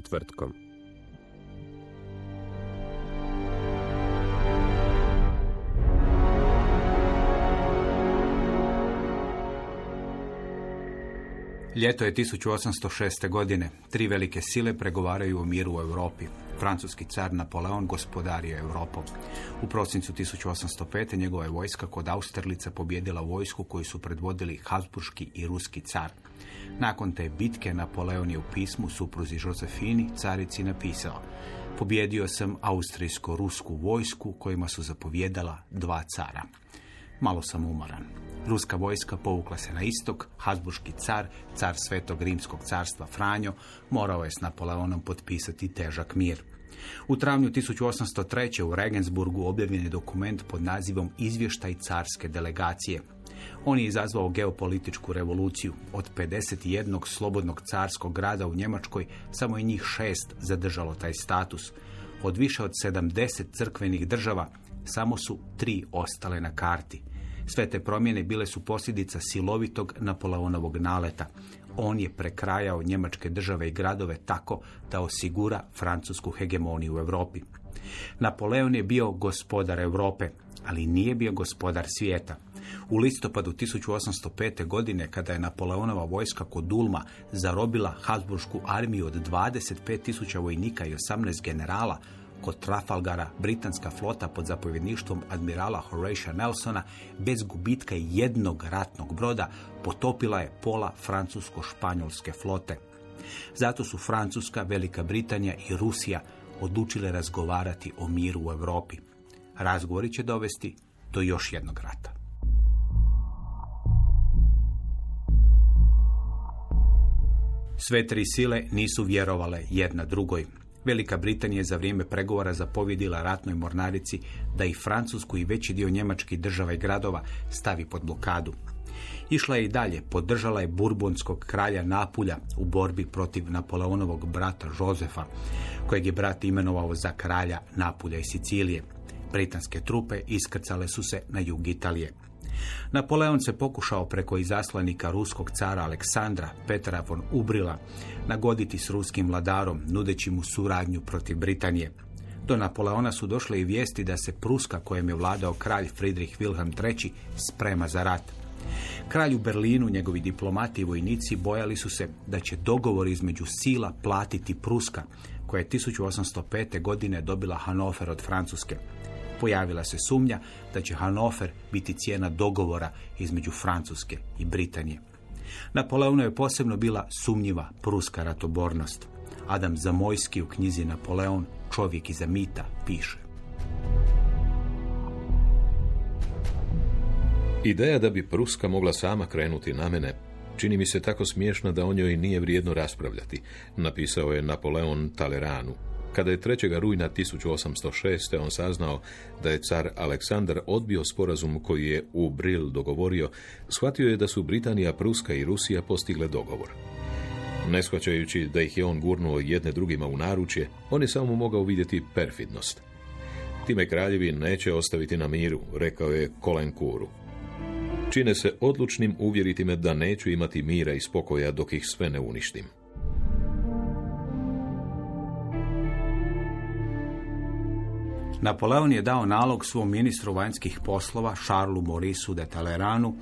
Četvrtkom. Ljeto je 1806. godine. Tri velike sile pregovaraju o miru u Europi. Francuski car Napoleon gospodario Europom. U prosincu 1805. njegova je vojska kod Austerlica pobjedila vojsku koju su predvodili Habsburški i Ruski car. Nakon te bitke Napoleon je u pismu supruzi Josefini carici napisao Pobjedio sam austrijsko-rusku vojsku kojima su zapovjedala dva cara. Malo sam umoran. Ruska vojska povukla se na istok, Habsburški car, car Svetog Rimskog carstva Franjo, morao je s Napoleonom potpisati težak mir. U travnju 1803. u Regensburgu objavljen je dokument pod nazivom Izvještaj carske delegacije. On je izazvao geopolitičku revoluciju. Od 51 slobodnog carskog grada u Njemačkoj samo je njih šest zadržalo taj status. Od više od 70 crkvenih država samo su tri ostale na karti. Sve te promjene bile su posljedica silovitog Napoleonovog naleta. On je prekrajao njemačke države i gradove tako da osigura francusku hegemoniju u Europi. Napoleon je bio gospodar Europe, ali nije bio gospodar svijeta. U listopadu 1805. godine, kada je Napoleonova vojska kod Ulma zarobila Habsburšku armiju od 25.000 vojnika i 18 generala, kod Trafalgara britanska flota pod zapovjedništvom admirala Horatia Nelsona bez gubitka jednog ratnog broda potopila je pola francusko-španjolske flote. Zato su Francuska, Velika Britanija i Rusija odlučile razgovarati o miru u Europi. Razgovori će dovesti do još jednog rata. Sve tri sile nisu vjerovale jedna drugoj. Velika Britanija je za vrijeme pregovora zapovjedila ratnoj mornarici da i Francusku i veći dio njemačkih država i gradova stavi pod blokadu. Išla je i dalje, podržala je burbonskog kralja Napulja u borbi protiv Napoleonovog brata Jozefa, kojeg je brat imenovao za kralja Napulja i Sicilije. Britanske trupe iskrcale su se na jug Italije. Napoleon se pokušao preko izaslanika ruskog cara Aleksandra, Petra von Ubrila, nagoditi s ruskim vladarom, nudeći mu suradnju protiv Britanije. Do Napoleona su došle i vijesti da se Pruska, kojem je vladao kralj Friedrich Wilhelm III, sprema za rat. Kralj u Berlinu, njegovi diplomati i vojnici bojali su se da će dogovor između sila platiti Pruska, koja je 1805. godine dobila Hanover od Francuske. Pojavila se sumnja da će Hanover biti cijena dogovora između Francuske i Britanije. Napoleonu je posebno bila sumnjiva pruska ratobornost. Adam Zamojski u knjizi Napoleon, čovjek iza mita, piše. Ideja da bi Pruska mogla sama krenuti na mene čini mi se tako smiješna da o njoj nije vrijedno raspravljati, napisao je Napoleon Taleranu. Kada je 3. rujna 1806. on saznao da je car Aleksandar odbio sporazum koji je u Bril dogovorio, shvatio je da su Britanija, Pruska i Rusija postigle dogovor. Ne shvaćajući da ih je on gurnuo jedne drugima u naručje, on je samo mogao vidjeti perfidnost. Time kraljevi neće ostaviti na miru, rekao je Kolenkuru. Čine se odlučnim uvjeriti me da neću imati mira i spokoja dok ih sve ne uništim. Napoleon je dao nalog svom ministru vanjskih poslova, Charlesu Maurisu de Taleranu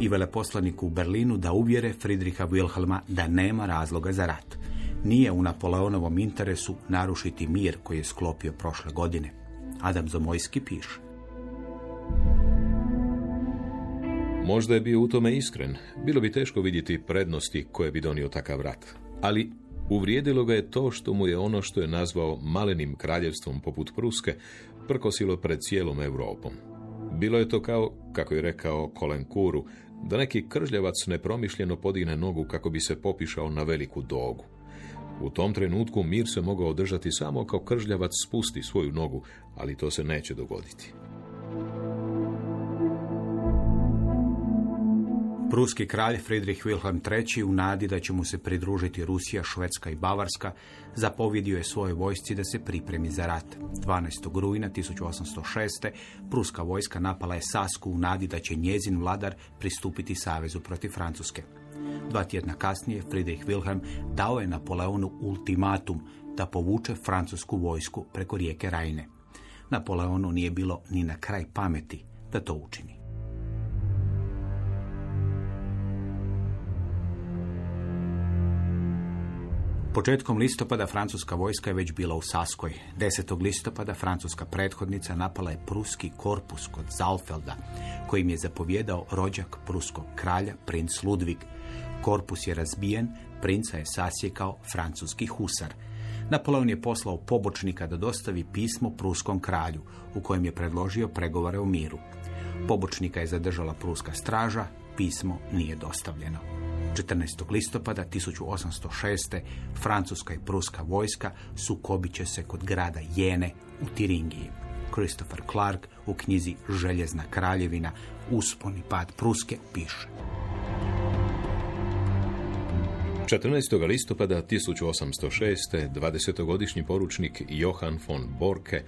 i veleposlaniku u Berlinu da uvjere Friedricha Wilhelma da nema razloga za rat. Nije u Napoleonovom interesu narušiti mir koji je sklopio prošle godine. Adam Zamojski piše. Možda je bio u tome iskren. Bilo bi teško vidjeti prednosti koje bi donio takav rat. Ali uvrijedilo ga je to što mu je ono što je nazvao malenim kraljevstvom poput Pruske prkosilo pred cijelom Europom. Bilo je to kao, kako je rekao Kolenkuru, da neki kržljavac nepromišljeno podigne nogu kako bi se popišao na veliku dogu. U tom trenutku mir se mogao održati samo kao kržljavac spusti svoju nogu, ali to se neće dogoditi. Pruski kralj Friedrich Wilhelm III. u nadi da će mu se pridružiti Rusija, Švedska i Bavarska, zapovjedio je svojoj vojsci da se pripremi za rat. 12. rujna 1806. pruska vojska napala je Sasku u nadi da će njezin vladar pristupiti savezu protiv Francuske. Dva tjedna kasnije Friedrich Wilhelm dao je Napoleonu ultimatum da povuče francusku vojsku preko rijeke Rajne. Napoleonu nije bilo ni na kraj pameti da to učini. Početkom listopada francuska vojska je već bila u Saskoj. 10. listopada francuska prethodnica napala je pruski korpus kod Zalfelda, kojim je zapovjedao rođak pruskog kralja, princ Ludvig. Korpus je razbijen, princa je sasjekao francuski husar. Napoleon je poslao pobočnika da dostavi pismo pruskom kralju, u kojem je predložio pregovore o miru. Pobočnika je zadržala pruska straža, pismo nije dostavljeno. 14. listopada 1806. Francuska i pruska vojska sukobit će se kod grada Jene u Tiringiji. Christopher Clark u knjizi Željezna kraljevina Usponi pad Pruske piše. 14. listopada 1806. 20-godišnji poručnik Johann von Borke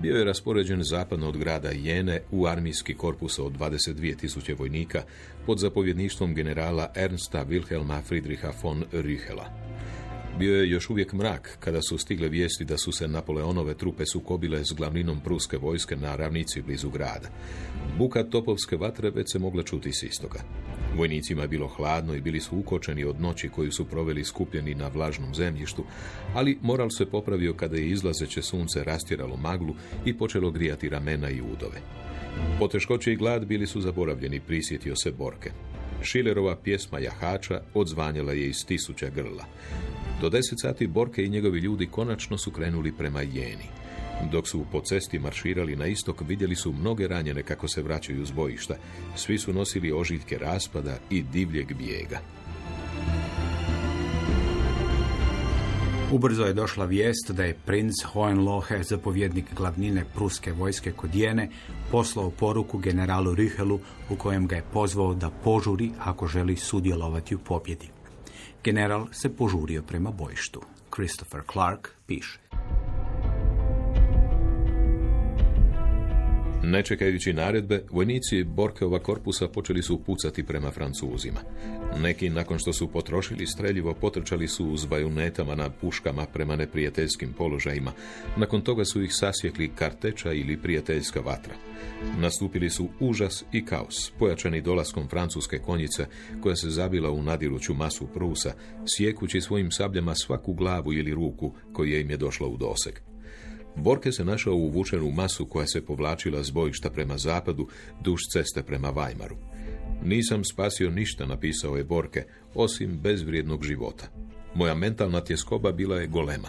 bio je raspoređen zapadno od grada Jene u armijski korpus od 22.000 vojnika pod zapovjedništvom generala Ernsta Wilhelma Friedricha von Rühela. Bio je još uvijek mrak kada su stigle vijesti da su se Napoleonove trupe sukobile s glavninom pruske vojske na ravnici blizu grada. Buka topovske vatre već se mogla čuti s istoga. Vojnicima je bilo hladno i bili su ukočeni od noći koju su proveli skupljeni na vlažnom zemljištu, ali moral se popravio kada je izlazeće sunce rastjeralo maglu i počelo grijati ramena i udove. Poteškoće i glad bili su zaboravljeni, prisjetio se Borke. Šilerova pjesma Jahača odzvanjala je iz tisuća grla. Do deset sati Borke i njegovi ljudi konačno su krenuli prema Jeni. Dok su po cesti marširali na istok, vidjeli su mnoge ranjene kako se vraćaju s bojišta. Svi su nosili ožiljke raspada i divljeg bijega. Ubrzo je došla vijest da je princ Hohenlohe, zapovjednik glavnine pruske vojske kod Jene, poslao poruku generalu Rihelu u kojem ga je pozvao da požuri ako želi sudjelovati u pobjedi. General se požurio prema bojištu. Christopher Clark piše. Ne čekajući naredbe, vojnici Borkeova korpusa počeli su pucati prema Francuzima. Neki, nakon što su potrošili streljivo, potrčali su s bajunetama na puškama prema neprijateljskim položajima. Nakon toga su ih sasjekli karteča ili prijateljska vatra. Nastupili su užas i kaos, pojačani dolaskom francuske konjice, koja se zabila u nadiruću masu Prusa, sjekući svojim sabljama svaku glavu ili ruku koja im je došla u doseg. Borke se našao u masu koja se povlačila s bojišta prema zapadu, duž ceste prema Vajmaru. Nisam spasio ništa, napisao je Borke, osim bezvrijednog života. Moja mentalna tjeskoba bila je golema.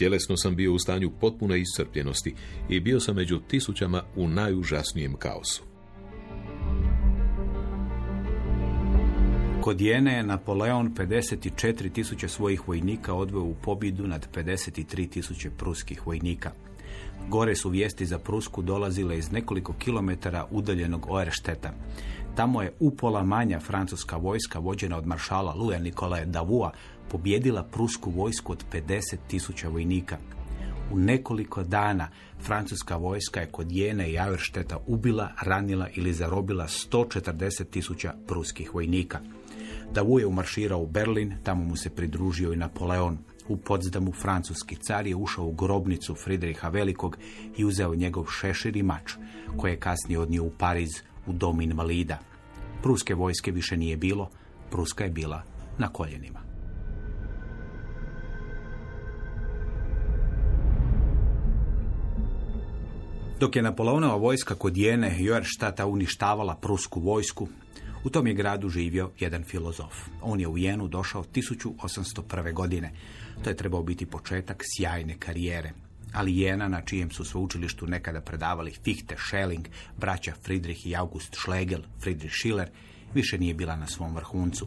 Tjelesno sam bio u stanju potpune iscrpljenosti i bio sam među tisućama u najužasnijem kaosu. Kod Jene je Napoleon 54 tisuće svojih vojnika odveo u pobjedu nad 53 tisuće pruskih vojnika. Gore su vijesti za Prusku dolazile iz nekoliko kilometara udaljenog Oeršteta. Tamo je upola manja francuska vojska vođena od maršala Louis Nicolae Davua pobjedila prusku vojsku od 50 tisuća vojnika. U nekoliko dana francuska vojska je kod Jene i Aueršteta ubila, ranila ili zarobila 140 tisuća pruskih vojnika. Davu je umarširao u Berlin, tamo mu se pridružio i Napoleon. U Podzdamu francuski car je ušao u grobnicu Fridriha Velikog i uzeo njegov šešir i mač, koje je kasnije odnio u Pariz u dom invalida. Pruske vojske više nije bilo, Pruska je bila na koljenima. Dok je Napoleonova vojska kod Jene Joerštata uništavala prusku vojsku, u tom je gradu živio jedan filozof. On je u Jenu došao 1801. godine. To je trebao biti početak sjajne karijere. Ali Jena, na čijem su sveučilištu nekada predavali Fichte, Schelling, braća Friedrich i August Schlegel, Friedrich Schiller, više nije bila na svom vrhuncu.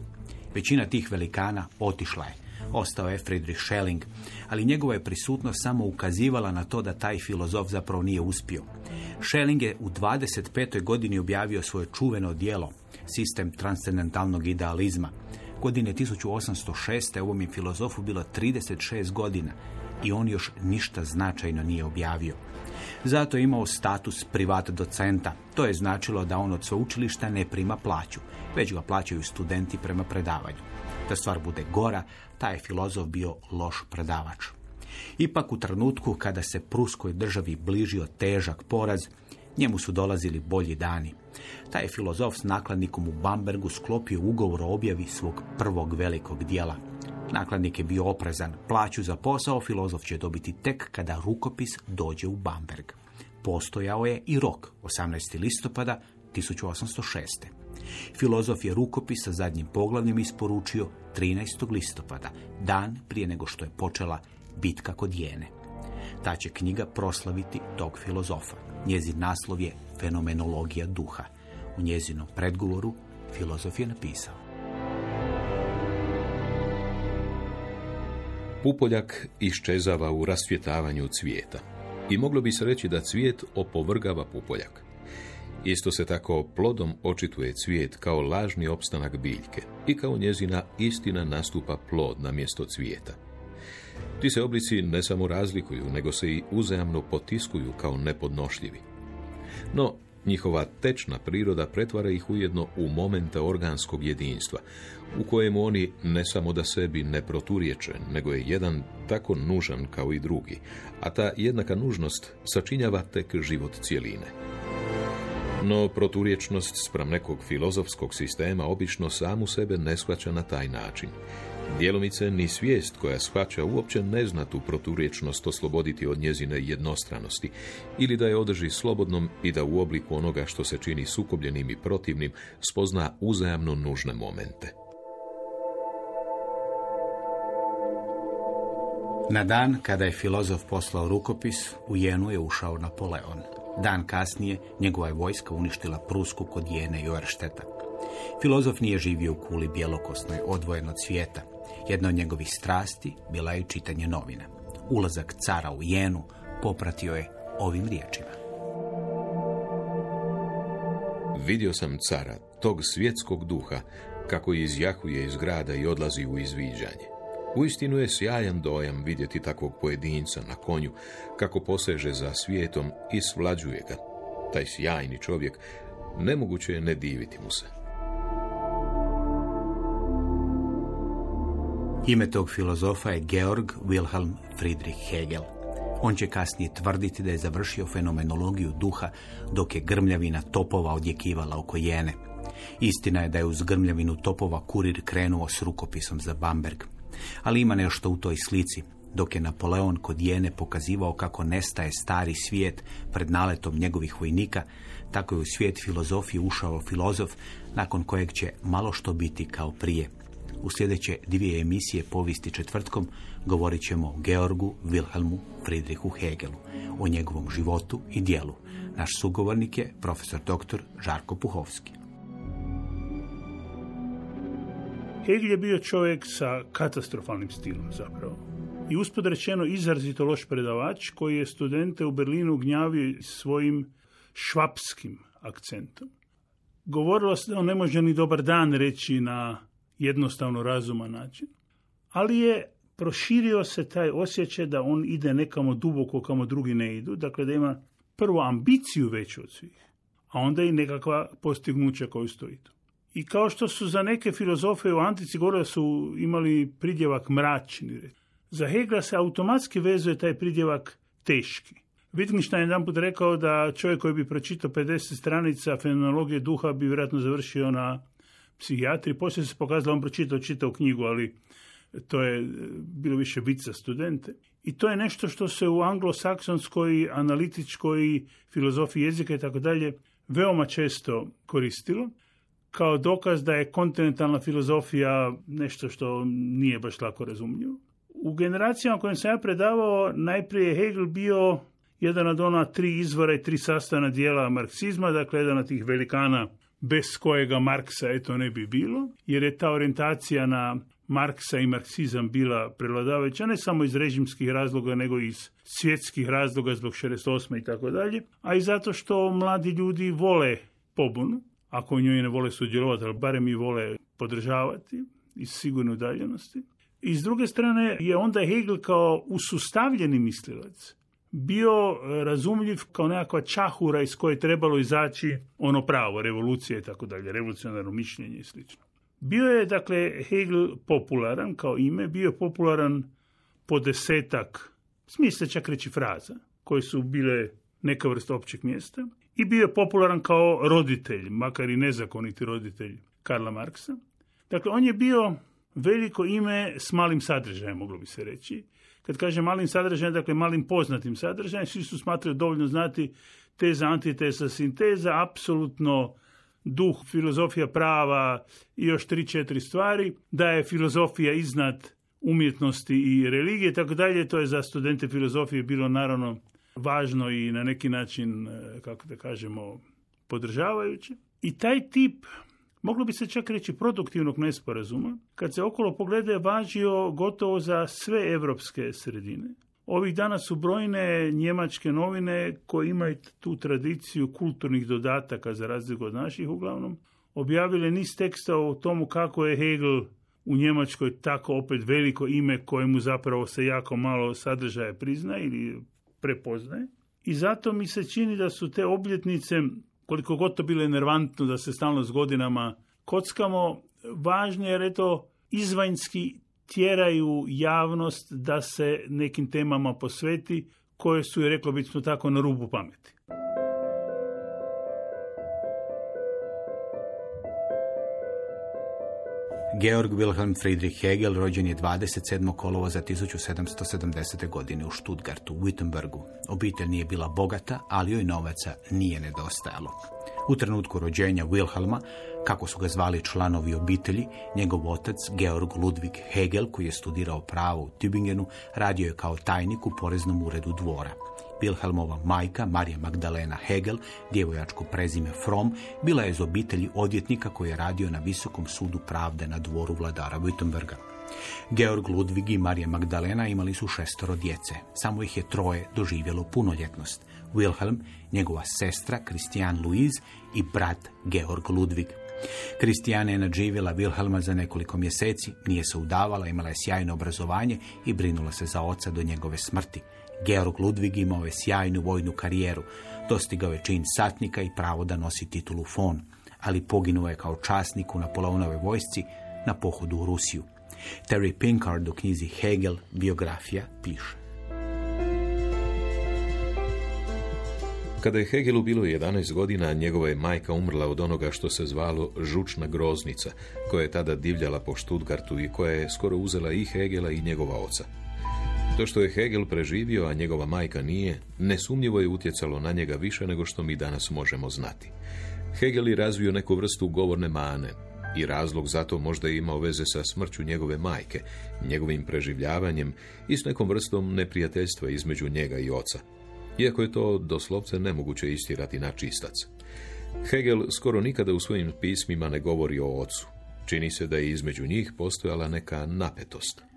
Većina tih velikana otišla je. Ostao je Friedrich Schelling, ali njegova je prisutnost samo ukazivala na to da taj filozof zapravo nije uspio. Schelling je u 25. godini objavio svoje čuveno dijelo, sistem transcendentalnog idealizma. Godine 1806. ovom je filozofu bilo 36 godina i on još ništa značajno nije objavio. Zato je imao status privat docenta. To je značilo da on od sveučilišta ne prima plaću, već ga plaćaju studenti prema predavanju. Da stvar bude gora, taj je filozof bio loš predavač. Ipak u trenutku kada se pruskoj državi bližio težak poraz, njemu su dolazili bolji dani. Taj je filozof s nakladnikom u Bambergu sklopio ugovor o objavi svog prvog velikog dijela. Nakladnik je bio oprezan. Plaću za posao filozof će dobiti tek kada rukopis dođe u Bamberg. Postojao je i rok, 18. listopada 1806. Filozof je rukopis sa zadnjim poglavljem isporučio 13. listopada, dan prije nego što je počela bitka kod Jene. Ta će knjiga proslaviti tog filozofa. Njezin naslov je Fenomenologija duha. U njezinom predgovoru filozof je napisao. Pupoljak iščezava u rasvjetavanju cvijeta. I moglo bi se reći da cvijet opovrgava pupoljak. Isto se tako plodom očituje cvijet kao lažni opstanak biljke i kao njezina istina nastupa plod na mjesto cvijeta. Ti se oblici ne samo razlikuju, nego se i uzajamno potiskuju kao nepodnošljivi. No, njihova tečna priroda pretvara ih ujedno u momente organskog jedinstva, u kojemu oni ne samo da sebi ne proturječe, nego je jedan tako nužan kao i drugi, a ta jednaka nužnost sačinjava tek život cijeline. No proturječnost spram nekog filozofskog sistema obično samu sebe ne shvaća na taj način. Djelomice ni svijest koja shvaća uopće ne zna tu proturječnost osloboditi od njezine jednostranosti ili da je održi slobodnom i da u obliku onoga što se čini sukobljenim i protivnim spozna uzajamno nužne momente. Na dan kada je filozof poslao rukopis, u Jenu je ušao Napoleon. Dan kasnije njegova je vojska uništila Prusku kod Jene i Oršteta. Filozof nije živio u kuli bjelokosnoj, odvojen od svijeta. Jedna od njegovih strasti bila je čitanje novina. Ulazak cara u Jenu popratio je ovim riječima. Vidio sam cara, tog svjetskog duha, kako izjahuje iz grada i odlazi u izviđanje. Uistinu je sjajan dojam vidjeti takvog pojedinca na konju, kako poseže za svijetom i svlađuje ga. Taj sjajni čovjek, nemoguće je ne diviti mu se. Ime tog filozofa je Georg Wilhelm Friedrich Hegel. On će kasnije tvrditi da je završio fenomenologiju duha dok je grmljavina topova odjekivala oko jene. Istina je da je uz grmljavinu topova kurir krenuo s rukopisom za Bamberg. Ali ima nešto u toj slici. Dok je Napoleon kod Jene pokazivao kako nestaje stari svijet pred naletom njegovih vojnika, tako je u svijet filozofije ušao filozof nakon kojeg će malo što biti kao prije. U sljedeće dvije emisije povijesti četvrtkom govorit ćemo o Georgu Wilhelmu Friedrichu Hegelu, o njegovom životu i dijelu. Naš sugovornik je profesor dr. Žarko Puhovski. Hegel je bio čovjek sa katastrofalnim stilom zapravo. I uspod rečeno izrazito loš predavač koji je studente u Berlinu gnjavio svojim švapskim akcentom. Govorilo se da on ne može ni dobar dan reći na jednostavno razuman način, ali je proširio se taj osjećaj da on ide nekamo duboko kamo drugi ne idu, dakle da ima prvo ambiciju veću od svih, a onda i nekakva postignuća koju stoji. I kao što su za neke filozofe u antici govorili su imali pridjevak mračni. Za Hegla se automatski vezuje taj pridjevak teški. Wittgenstein je jedan put rekao da čovjek koji bi pročitao 50 stranica fenomenologije duha bi vjerojatno završio na psihijatriji. Poslije se pokazalo on pročitao čitao knjigu, ali to je bilo više vic za studente. I to je nešto što se u anglosaksonskoj, analitičkoj filozofiji jezika i tako dalje veoma često koristilo kao dokaz da je kontinentalna filozofija nešto što nije baš lako razumljivo. U generacijama kojem sam ja predavao, najprije je Hegel bio jedan od ona tri izvora i tri sastavna dijela marksizma, dakle jedan od tih velikana bez kojega Marksa eto ne bi bilo, jer je ta orijentacija na Marksa i marksizam bila prevladavajuća ne samo iz režimskih razloga, nego iz svjetskih razloga zbog 68. i tako dalje, a i zato što mladi ljudi vole pobunu, ako u njoj ne vole sudjelovati, ali barem i vole podržavati iz sigurne udaljenosti. I s druge strane je onda Hegel kao usustavljeni mislilac bio razumljiv kao nekakva čahura iz koje je trebalo izaći ono pravo, revolucija i tako dalje, revolucionarno mišljenje i slično. Bio je, dakle, Hegel popularan kao ime, bio je popularan po desetak, smisle čak reći fraza, koje su bile neka vrsta općeg mjesta i bio je popularan kao roditelj, makar i nezakoniti roditelj Karla Marksa. Dakle, on je bio veliko ime s malim sadržajem, moglo bi se reći. Kad kažem malim sadržajem, dakle malim poznatim sadržajem, svi su smatrali dovoljno znati teza, antiteza, sinteza, apsolutno duh, filozofija prava i još tri, četiri stvari, da je filozofija iznad umjetnosti i religije tako dalje. To je za studente filozofije bilo naravno važno i na neki način, e, kako da kažemo, podržavajuće. I taj tip, moglo bi se čak reći produktivnog nesporazuma, kad se okolo pogleda je važio gotovo za sve evropske sredine. Ovih dana su brojne njemačke novine koje imaju tu tradiciju kulturnih dodataka za razliku od naših uglavnom, objavile niz teksta o tomu kako je Hegel u Njemačkoj tako opet veliko ime kojemu zapravo se jako malo sadržaja prizna ili prepoznaje. I zato mi se čini da su te obljetnice, koliko god to bile nervantno da se stalno s godinama kockamo, važne jer eto izvanjski tjeraju javnost da se nekim temama posveti koje su, je reklo bismo tako, na rubu pameti. Georg Wilhelm Friedrich Hegel rođen je 27. kolova za 1770. godine u Stuttgartu, u Wittenbergu. Obitelj nije bila bogata, ali joj novaca nije nedostajalo. U trenutku rođenja Wilhelma, kako su ga zvali članovi obitelji, njegov otac Georg Ludwig Hegel, koji je studirao pravo u Tübingenu, radio je kao tajnik u poreznom uredu dvora. Wilhelmova majka, Marija Magdalena Hegel, djevojačko prezime From, bila je iz obitelji odvjetnika koji je radio na Visokom sudu pravde na dvoru vladara Wittenberga. Georg Ludvig i Marija Magdalena imali su šestoro djece. Samo ih je troje doživjelo punoljetnost. Wilhelm, njegova sestra Christian Louise i brat Georg Ludvig. Kristijana je nadživjela Wilhelma za nekoliko mjeseci, nije se udavala, imala je sjajno obrazovanje i brinula se za oca do njegove smrti. Georg Ludvig imao je sjajnu vojnu karijeru, dostigao je čin satnika i pravo da nosi titulu fon, ali poginuo je kao časnik u Napoleonovoj vojsci na pohodu u Rusiju. Terry Pinkard u knjizi Hegel, biografija, piše. Kada je Hegelu bilo 11 godina, njegova je majka umrla od onoga što se zvalo žučna groznica, koja je tada divljala po Stuttgartu i koja je skoro uzela i Hegela i njegova oca. To što je Hegel preživio, a njegova majka nije, nesumnjivo je utjecalo na njega više nego što mi danas možemo znati. Hegel je razvio neku vrstu govorne mane i razlog za to možda je imao veze sa smrću njegove majke, njegovim preživljavanjem i s nekom vrstom neprijateljstva između njega i oca. Iako je to doslovce nemoguće istirati na čistac. Hegel skoro nikada u svojim pismima ne govori o ocu. Čini se da je između njih postojala neka napetost.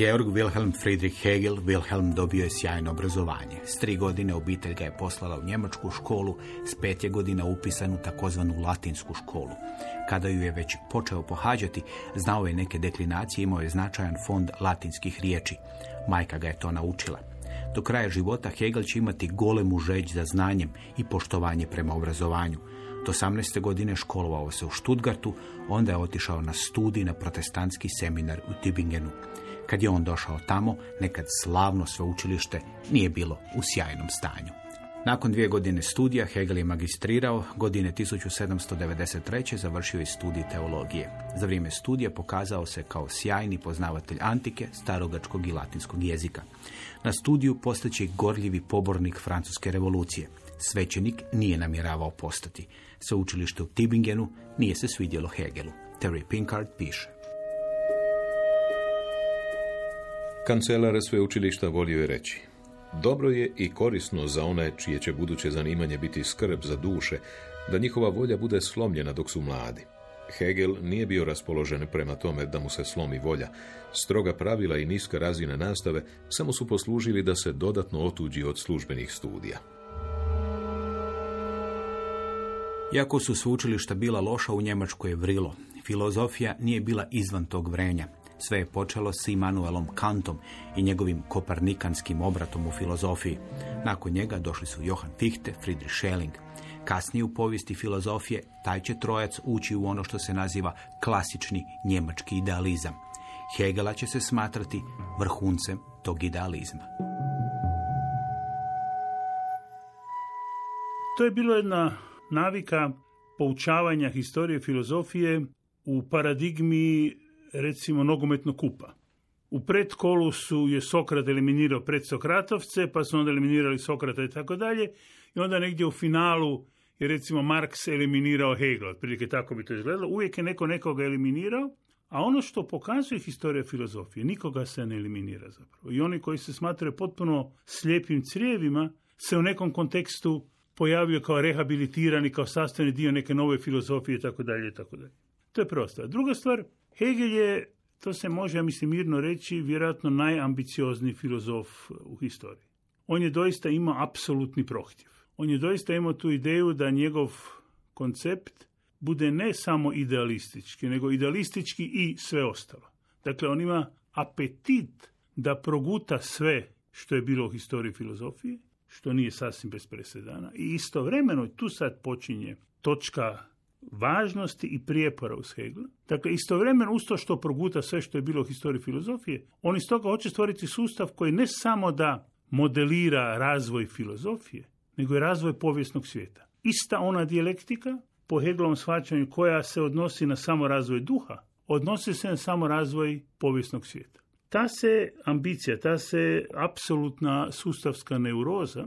Georg Wilhelm Friedrich Hegel Wilhelm dobio je sjajno obrazovanje. S tri godine obitelj ga je poslala u njemačku školu, s pet je godina upisan u takozvanu latinsku školu. Kada ju je već počeo pohađati, znao je neke deklinacije, imao je značajan fond latinskih riječi. Majka ga je to naučila. Do kraja života Hegel će imati golemu žeć za znanjem i poštovanje prema obrazovanju. Do 18. godine školovao se u Stuttgartu, onda je otišao na studij na protestantski seminar u Tübingenu. Kad je on došao tamo, nekad slavno sveučilište nije bilo u sjajnom stanju. Nakon dvije godine studija Hegel je magistrirao, godine 1793. završio je studij teologije. Za vrijeme studija pokazao se kao sjajni poznavatelj antike, starogačkog i latinskog jezika. Na studiju postaće gorljivi pobornik francuske revolucije. Svećenik nije namjeravao postati. Sveučilište u Tibingenu nije se svidjelo Hegelu. Terry Pinkard piše. Kancelar sveučilišta volio je reći. Dobro je i korisno za one čije će buduće zanimanje biti skrb za duše, da njihova volja bude slomljena dok su mladi. Hegel nije bio raspoložen prema tome da mu se slomi volja. Stroga pravila i niska razina nastave samo su poslužili da se dodatno otuđi od službenih studija. Iako su sveučilišta bila loša, u Njemačkoj je vrilo. Filozofija nije bila izvan tog vrenja. Sve je počelo s Immanuelom Kantom i njegovim kopernikanskim obratom u filozofiji. Nakon njega došli su Johann Fichte, Friedrich Schelling. Kasnije u povijesti filozofije taj će trojac ući u ono što se naziva klasični njemački idealizam. Hegela će se smatrati vrhuncem tog idealizma. To je bilo jedna navika poučavanja historije filozofije u paradigmi recimo nogometnog kupa. U predkolu su je Sokrat eliminirao predsokratovce, pa su onda eliminirali Sokrata i tako dalje. I onda negdje u finalu je recimo Marks eliminirao Hegel, otprilike tako bi to izgledalo. Uvijek je neko nekoga eliminirao, a ono što pokazuje historija filozofije, nikoga se ne eliminira zapravo. I oni koji se smatraju potpuno slijepim crijevima, se u nekom kontekstu pojavio kao rehabilitirani, kao sastavni dio neke nove filozofije i tako dalje i tako dalje. To je prva. Druga stvar, Hegel je, to se može, ja mislim, mirno reći, vjerojatno najambiciozniji filozof u historiji. On je doista imao apsolutni prohtjev. On je doista imao tu ideju da njegov koncept bude ne samo idealistički, nego idealistički i sve ostalo. Dakle, on ima apetit da proguta sve što je bilo u historiji filozofije, što nije sasvim bez presedana. I istovremeno tu sad počinje točka važnosti i prijepora uz Hegel. Dakle, istovremeno uz to što proguta sve što je bilo u historiji filozofije, on iz toga hoće stvoriti sustav koji ne samo da modelira razvoj filozofije, nego i razvoj povijesnog svijeta. Ista ona dijalektika, po Hegelovom shvaćanju koja se odnosi na samo razvoj duha, odnosi se na samo razvoj povijesnog svijeta. Ta se ambicija, ta se apsolutna sustavska neuroza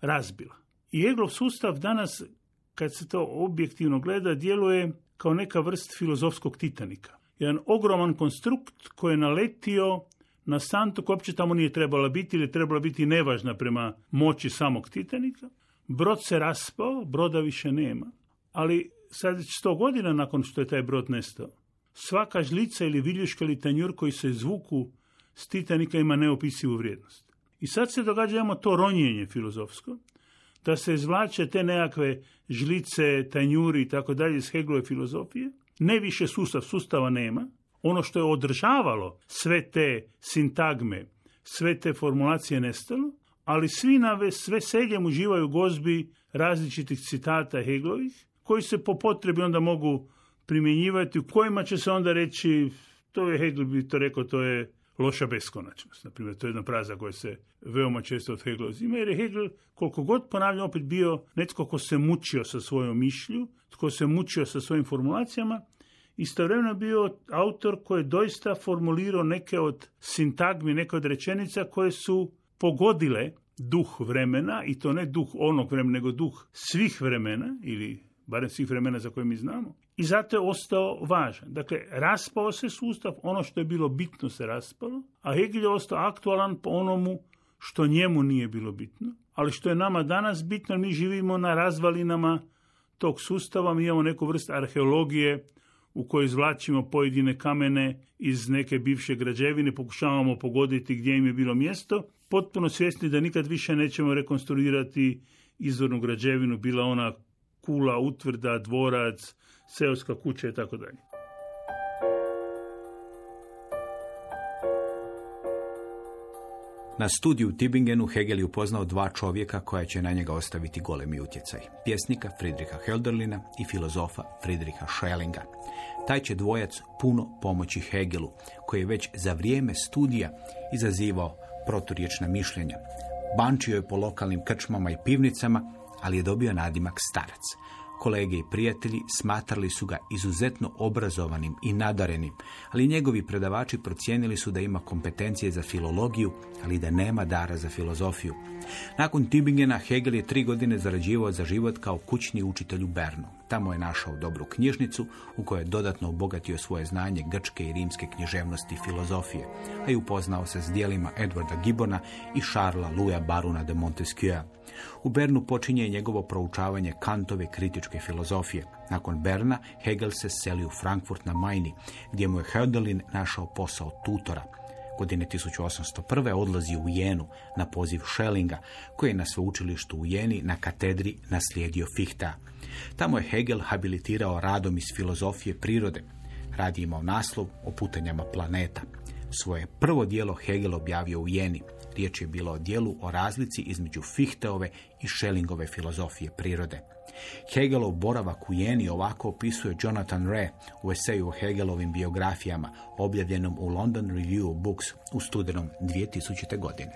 razbila. I Hegelov sustav danas kad se to objektivno gleda, djeluje kao neka vrst filozofskog titanika. Jedan ogroman konstrukt koji je naletio na santu koja uopće tamo nije trebala biti ili trebala biti nevažna prema moći samog titanika. Brod se raspao, broda više nema. Ali sad sto godina nakon što je taj brod nestao, svaka žlica ili viljuška ili tanjur koji se zvuku s Titanika ima neopisivu vrijednost. I sad se događa imamo to ronjenje filozofsko, da se izvlače te nekakve žlice, tanjuri i tako dalje iz Hegelove filozofije. Ne više sustav, sustava nema. Ono što je održavalo sve te sintagme, sve te formulacije nestalo, ali svi na sve seljem uživaju gozbi različitih citata Hegelovih, koji se po potrebi onda mogu primjenjivati, u kojima će se onda reći, to je Hegel bi to rekao, to je loša beskonačnost. Naprimjer, to je jedna praza koja se veoma često od Hegela uzima, jer je Hegel, koliko god ponavljam, opet bio netko ko se mučio sa svojom mišlju, tko se mučio sa svojim formulacijama, istovremeno bio autor koji je doista formulirao neke od sintagmi, neke od rečenica koje su pogodile duh vremena, i to ne duh onog vremena, nego duh svih vremena, ili barem svih vremena za koje mi znamo, i zato je ostao važan. Dakle, raspao se sustav, ono što je bilo bitno se raspalo, a Hegel je ostao aktualan po onomu što njemu nije bilo bitno, ali što je nama danas bitno, mi živimo na razvalinama tog sustava, mi imamo neku vrstu arheologije u kojoj izvlačimo pojedine kamene iz neke bivše građevine, pokušavamo pogoditi gdje im je bilo mjesto, potpuno svjesni da nikad više nećemo rekonstruirati izvornu građevinu, bila ona kula, utvrda, dvorac, seoska kuća i tako dalje. Na studiju u Tibingenu Hegel je upoznao dva čovjeka koja će na njega ostaviti golemi utjecaj. Pjesnika Friedricha Hölderlina i filozofa Friedricha Schellinga. Taj će dvojac puno pomoći Hegelu, koji je već za vrijeme studija izazivao proturječna mišljenja. bančio je po lokalnim krčmama i pivnicama, ali je dobio nadimak starac. Kolege i prijatelji smatrali su ga izuzetno obrazovanim i nadarenim, ali njegovi predavači procijenili su da ima kompetencije za filologiju, ali da nema dara za filozofiju. Nakon Tübingena Hegel je tri godine zarađivao za život kao kućni učitelj u Bernu. Tamo je našao dobru knjižnicu u kojoj je dodatno obogatio svoje znanje grčke i rimske književnosti i filozofije, a i upoznao se s dijelima Edwarda Gibbona i Charlesa Louisa Baruna de Montesquieu. U Bernu počinje njegovo proučavanje Kantove kritičke filozofije. Nakon Berna, Hegel se seli u Frankfurt na Majni, gdje mu je Hölderlin našao posao tutora. Godine 1801. odlazi u Jenu na poziv Schellinga, koji je na sveučilištu u Jeni na katedri naslijedio Fichta. Tamo je Hegel habilitirao radom iz filozofije prirode. Rad imao naslov o putanjama planeta. Svoje prvo dijelo Hegel objavio u Jeni. Riječ je bilo o dijelu o razlici između Fichteove i Schellingove filozofije prirode. Hegelov boravak u Jeni ovako opisuje Jonathan Ray u eseju o Hegelovim biografijama objavljenom u London Review of Books u studenom 2000. godine.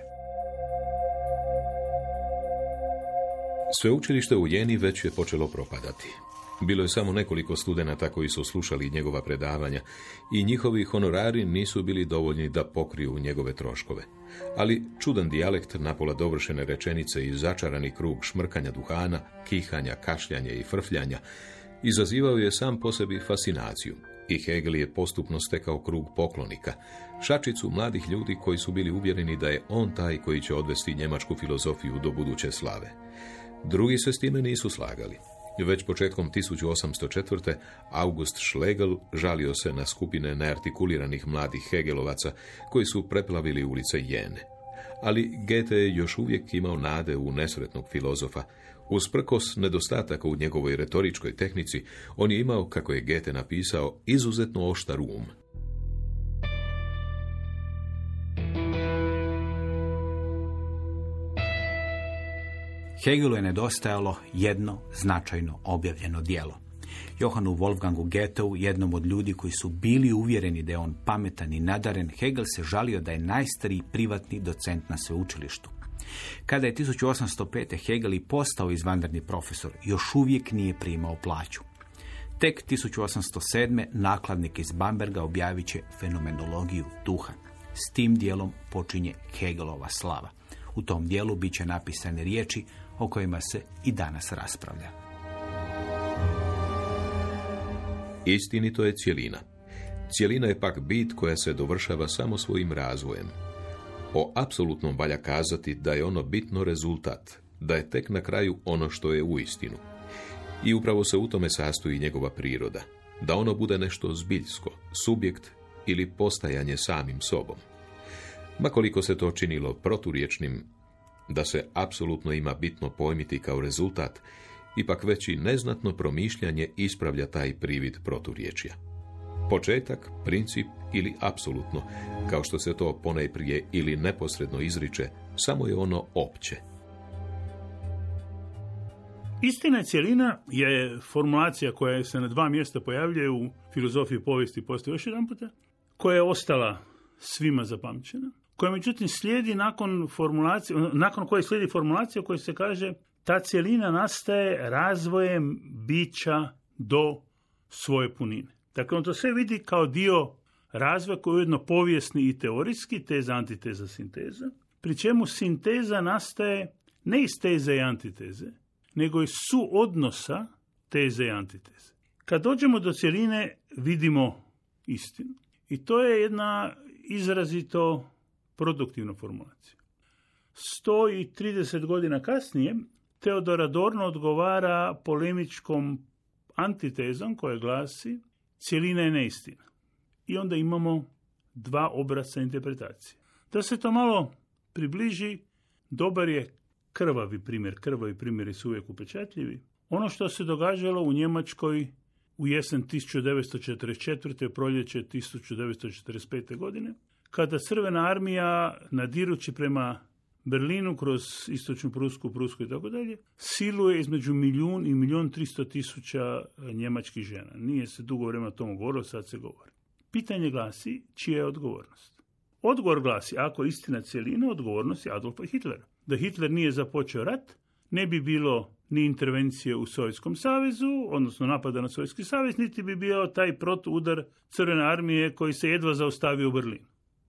Sveučilište u Jeni već je počelo propadati. Bilo je samo nekoliko studenata koji su slušali njegova predavanja i njihovi honorari nisu bili dovoljni da pokriju njegove troškove. Ali čudan dijalekt napola dovršene rečenice i začarani krug šmrkanja duhana, kihanja, kašljanja i frfljanja izazivao je sam po sebi fascinaciju i Hegel je postupno stekao krug poklonika, šačicu mladih ljudi koji su bili uvjereni da je on taj koji će odvesti njemačku filozofiju do buduće slave. Drugi se s time nisu slagali. Već početkom 1804. August Schlegel žalio se na skupine neartikuliranih mladih Hegelovaca koji su preplavili ulice Jene. Ali Goethe je još uvijek imao nade u nesretnog filozofa. Usprkos nedostataka u njegovoj retoričkoj tehnici, on je imao, kako je Goethe napisao, izuzetno oštar um. Hegelu je nedostajalo jedno značajno objavljeno dijelo. Johanu Wolfgangu Goetheu, jednom od ljudi koji su bili uvjereni da je on pametan i nadaren, Hegel se žalio da je najstariji privatni docent na sveučilištu. Kada je 1805. Hegel i postao izvanredni profesor, još uvijek nije primao plaću. Tek 1807. nakladnik iz Bamberga objavit će fenomenologiju duha. S tim dijelom počinje Hegelova slava. U tom dijelu bit će napisane riječi o kojima se i danas raspravlja. Istinito je cjelina. Cjelina je pak bit koja se dovršava samo svojim razvojem. O apsolutnom valja kazati da je ono bitno rezultat, da je tek na kraju ono što je u istinu. I upravo se u tome sastoji njegova priroda, da ono bude nešto zbiljsko, subjekt ili postajanje samim sobom. Makoliko se to činilo proturječnim, da se apsolutno ima bitno pojmiti kao rezultat, ipak već i neznatno promišljanje ispravlja taj privid proturječja. Početak, princip ili apsolutno, kao što se to ponajprije ili neposredno izriče, samo je ono opće. Istina cjelina je formulacija koja se na dva mjesta pojavljuje u filozofiji povijesti postoji još jedan puta, koja je ostala svima zapamćena, koja međutim slijedi nakon formulacije, nakon koje slijedi formulacija koja se kaže ta cjelina nastaje razvojem bića do svoje punine. Dakle, on to sve vidi kao dio razvoja koji je ujedno povijesni i teorijski, teza, antiteza, sinteza, pri čemu sinteza nastaje ne iz teze i antiteze, nego iz suodnosa teze i antiteze. Kad dođemo do cjeline, vidimo istinu. I to je jedna izrazito produktivna formulacija. 130 godina kasnije Teodor Adorno odgovara polemičkom antitezom koja glasi cijelina je neistina. I onda imamo dva obraza interpretacije. Da se to malo približi, dobar je krvavi primjer. Krvavi primjeri su uvijek upečatljivi. Ono što se događalo u Njemačkoj u jesen 1944. proljeće 1945. godine, kada Crvena armija nadirući prema Berlinu kroz istočnu Prusku, Prusku i tako dalje, siluje između milijun i milijun tristo tisuća njemačkih žena. Nije se dugo vremena tomu govorilo, sad se govori. Pitanje glasi čija je odgovornost. Odgovor glasi, ako istina cijelina, odgovornost je Adolfa Hitlera. Da Hitler nije započeo rat, ne bi bilo ni intervencije u Sovjetskom savezu, odnosno napada na Sovjetski savez, niti bi bio taj protuudar Crvene armije koji se jedva zaustavio u Berlinu.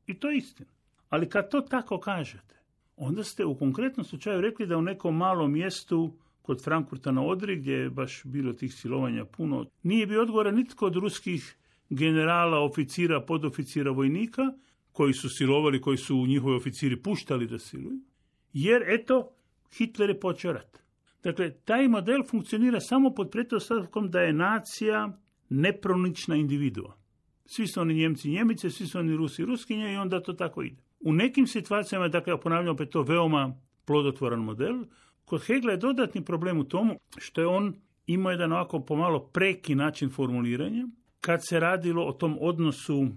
I to je istina. Ali kad to tako kažete, onda ste u konkretnom slučaju rekli da u nekom malom mjestu kod Frankfurta na Odri, gdje je baš bilo tih silovanja puno, nije bio odgovora nitko od ruskih generala, oficira, podoficira, vojnika, koji su silovali, koji su njihovi oficiri puštali da siluju, jer eto, Hitler je počeo rat. Dakle, taj model funkcionira samo pod pretpostavkom da je nacija nepronična individua. Svi su oni Njemci Njemice, svi su oni Rusi Ruskinje i onda to tako ide. U nekim situacijama, dakle, ponavljam opet to veoma plodotvoran model, kod Hegla je dodatni problem u tomu što je on imao jedan ovako pomalo preki način formuliranja. Kad se radilo o tom odnosu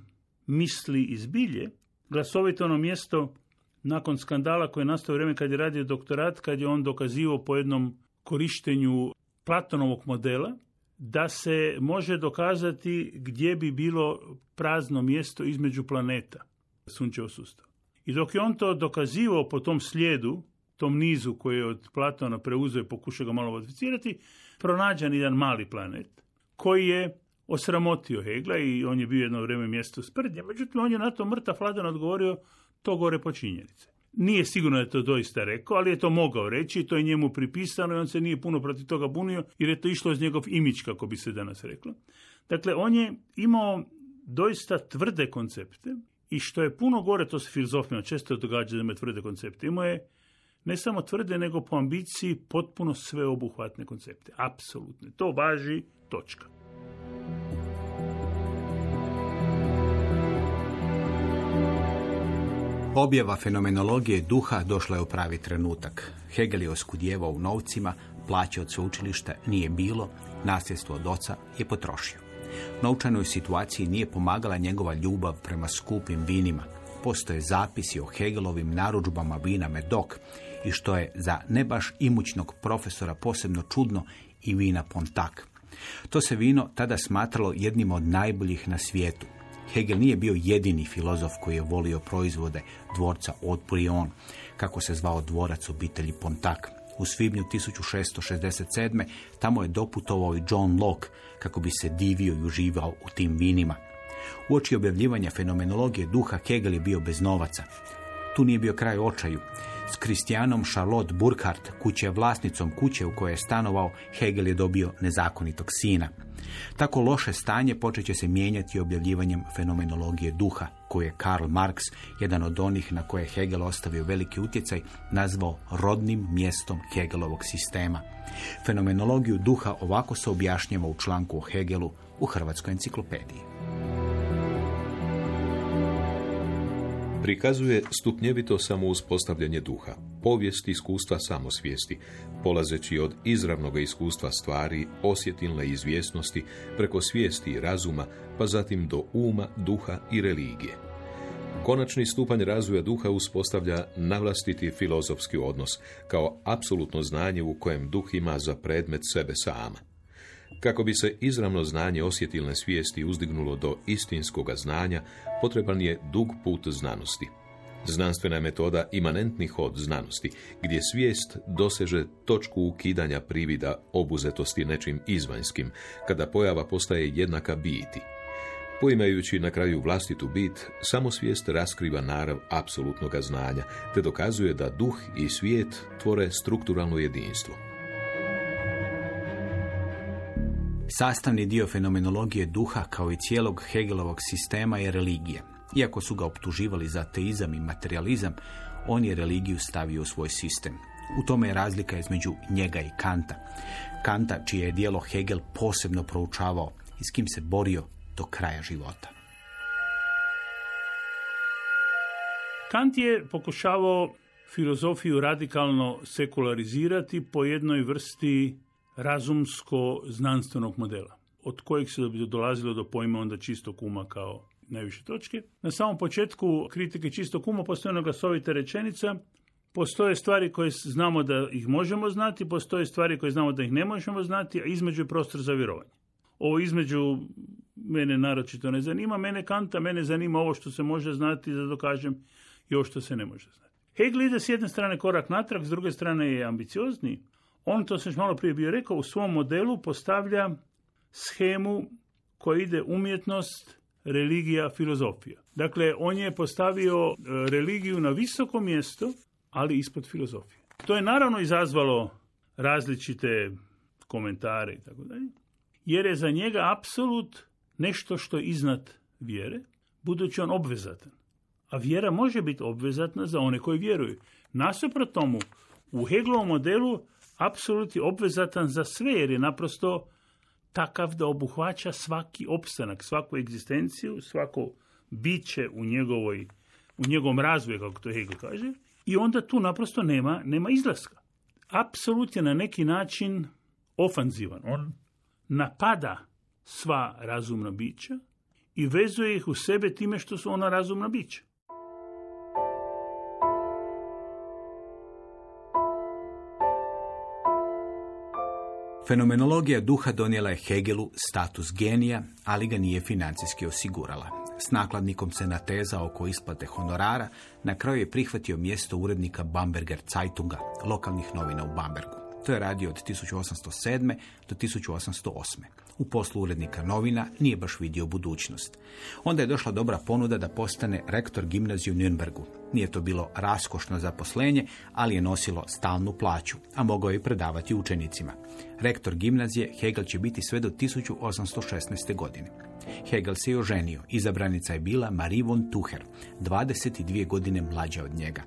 misli i zbilje, glasovito ono mjesto nakon skandala koje je nastao vrijeme kad je radio doktorat, kad je on dokazivao po jednom korištenju Platonovog modela, da se može dokazati gdje bi bilo prazno mjesto između planeta sunčevog sustava. I dok je on to dokazivao po tom slijedu, tom nizu koji je od Platona preuzeo i pokušao ga malo modificirati, pronađen jedan mali planet koji je osramotio Hegla i on je bio jedno vrijeme mjesto sprdnje. Međutim, on je na to mrtav hladan odgovorio to gore po činjenice. Nije sigurno da je to doista rekao, ali je to mogao reći, to je njemu pripisano i on se nije puno protiv toga bunio, jer je to išlo iz njegov imić, kako bi se danas reklo. Dakle, on je imao doista tvrde koncepte i što je puno gore, to se filozofima često događa da ima tvrde koncepte, imao je ne samo tvrde, nego po ambiciji potpuno sveobuhvatne koncepte. Apsolutne. To važi točka. Objava fenomenologije duha došla je u pravi trenutak. Hegel je oskudjevao u novcima, plaće od sveučilišta nije bilo, nasljedstvo od oca je potrošio. Novčanoj situaciji nije pomagala njegova ljubav prema skupim vinima. Postoje zapisi o Hegelovim narudžbama vina Medok i što je za ne baš imućnog profesora posebno čudno i vina Pontak. To se vino tada smatralo jednim od najboljih na svijetu. Hegel nije bio jedini filozof koji je volio proizvode dvorca od Prion, kako se zvao dvorac obitelji Pontak. U svibnju 1667. tamo je doputovao i John Locke kako bi se divio i uživao u tim vinima. Uoči objavljivanja fenomenologije duha Hegel je bio bez novaca. Tu nije bio kraj očaju. S Kristijanom Charlotte Burkhardt, kuće vlasnicom kuće u kojoj je stanovao, Hegel je dobio nezakonitog sina. Tako loše stanje počet će se mijenjati objavljivanjem fenomenologije duha, koje je Karl Marx, jedan od onih na koje je Hegel ostavio veliki utjecaj, nazvao rodnim mjestom Hegelovog sistema. Fenomenologiju duha ovako se objašnjava u članku o Hegelu u Hrvatskoj enciklopediji. Prikazuje stupnjevito samouspostavljanje duha, povijest iskustva samosvijesti, polazeći od izravnog iskustva stvari, osjetilne izvjesnosti, preko svijesti i razuma, pa zatim do uma, duha i religije. Konačni stupanj razvoja duha uspostavlja navlastiti filozofski odnos, kao apsolutno znanje u kojem duh ima za predmet sebe sama. Kako bi se izravno znanje osjetilne svijesti uzdignulo do istinskoga znanja, potreban je dug put znanosti. Znanstvena metoda imanentnih od znanosti, gdje svijest doseže točku ukidanja privida obuzetosti nečim izvanjskim, kada pojava postaje jednaka biti. Poimajući na kraju vlastitu bit, samo svijest raskriva narav apsolutnog znanja, te dokazuje da duh i svijet tvore strukturalno jedinstvo. Sastavni dio fenomenologije duha kao i cijelog Hegelovog sistema je religija. Iako su ga optuživali za ateizam i materializam, on je religiju stavio u svoj sistem. U tome je razlika između njega i Kanta. Kanta, čije je dijelo Hegel posebno proučavao i s kim se borio do kraja života. Kant je pokušavao filozofiju radikalno sekularizirati po jednoj vrsti razumsko-znanstvenog modela, od kojeg se dolazilo do pojma onda čistog uma kao najviše točke. Na samom početku kritike čistog uma postoje ona glasovita rečenica, postoje stvari koje znamo da ih možemo znati, postoje stvari koje znamo da ih ne možemo znati, a između je prostor za vjerovanje. Ovo između mene naročito ne zanima, mene Kanta, mene zanima ovo što se može znati da dokažem i ovo što se ne može znati. Hegel ide s jedne strane korak natrag, s druge strane je ambiciozniji. On, to sam malo prije bio rekao, u svom modelu postavlja schemu koja ide umjetnost, religija, filozofija. Dakle, on je postavio e, religiju na visoko mjesto, ali ispod filozofije. To je naravno izazvalo različite komentare i tako dalje, jer je za njega apsolut nešto što je iznad vjere, budući on obvezatan. A vjera može biti obvezatna za one koji vjeruju. Nasuprot tomu, u Heglovom modelu apsolut je obvezatan za sve, jer je naprosto takav da obuhvaća svaki opstanak, svaku egzistenciju, svako biće u njegovoj u njegovom razvoju, kako to Hegel kaže, i onda tu naprosto nema, nema izlaska. Apsolut je na neki način ofanzivan. On napada sva razumna bića i vezuje ih u sebe time što su ona razumna bića. Fenomenologija duha donijela je Hegelu status genija, ali ga nije financijski osigurala. S nakladnikom se nateza oko isplate honorara, na kraju je prihvatio mjesto urednika Bamberger Zeitunga, lokalnih novina u Bambergu. To je radio od 1807. do 1808. U poslu urednika novina nije baš vidio budućnost. Onda je došla dobra ponuda da postane rektor gimnaziju u Nürnbergu. Nije to bilo raskošno zaposlenje, ali je nosilo stalnu plaću, a mogao je predavati učenicima. Rektor gimnazije Hegel će biti sve do 1816. godine. Hegel se je oženio. Izabranica je bila Marie von Tucher, 22 godine mlađa od njega.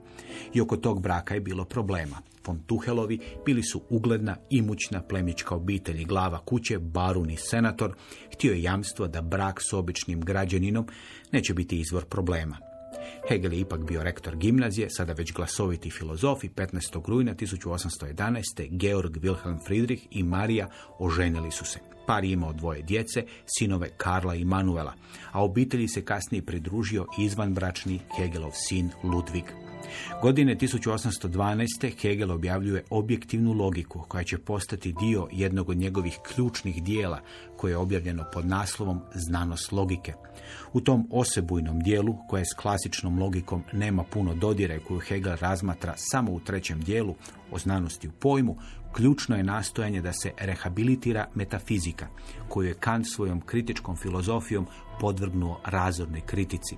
I oko tog braka je bilo problema. Von Tuhelovi bili su ugledna, imućna plemička obitelj i glava kuće, barun i senator. Htio je jamstvo da brak s običnim građaninom neće biti izvor problema. Hegel je ipak bio rektor gimnazije, sada već glasoviti filozof i 15. rujna 1811. Georg Wilhelm Friedrich i Marija oženili su se. Par je imao dvoje djece, sinove Karla i Manuela, a obitelji se kasnije pridružio izvanbračni Hegelov sin Ludvig. Godine 1812. Hegel objavljuje objektivnu logiku koja će postati dio jednog od njegovih ključnih dijela koje je objavljeno pod naslovom Znanost logike. U tom osebujnom dijelu, koje s klasičnom logikom nema puno dodire koju Hegel razmatra samo u trećem dijelu o znanosti u pojmu, ključno je nastojanje da se rehabilitira metafizika, koju je Kant svojom kritičkom filozofijom podvrgnuo razornoj kritici.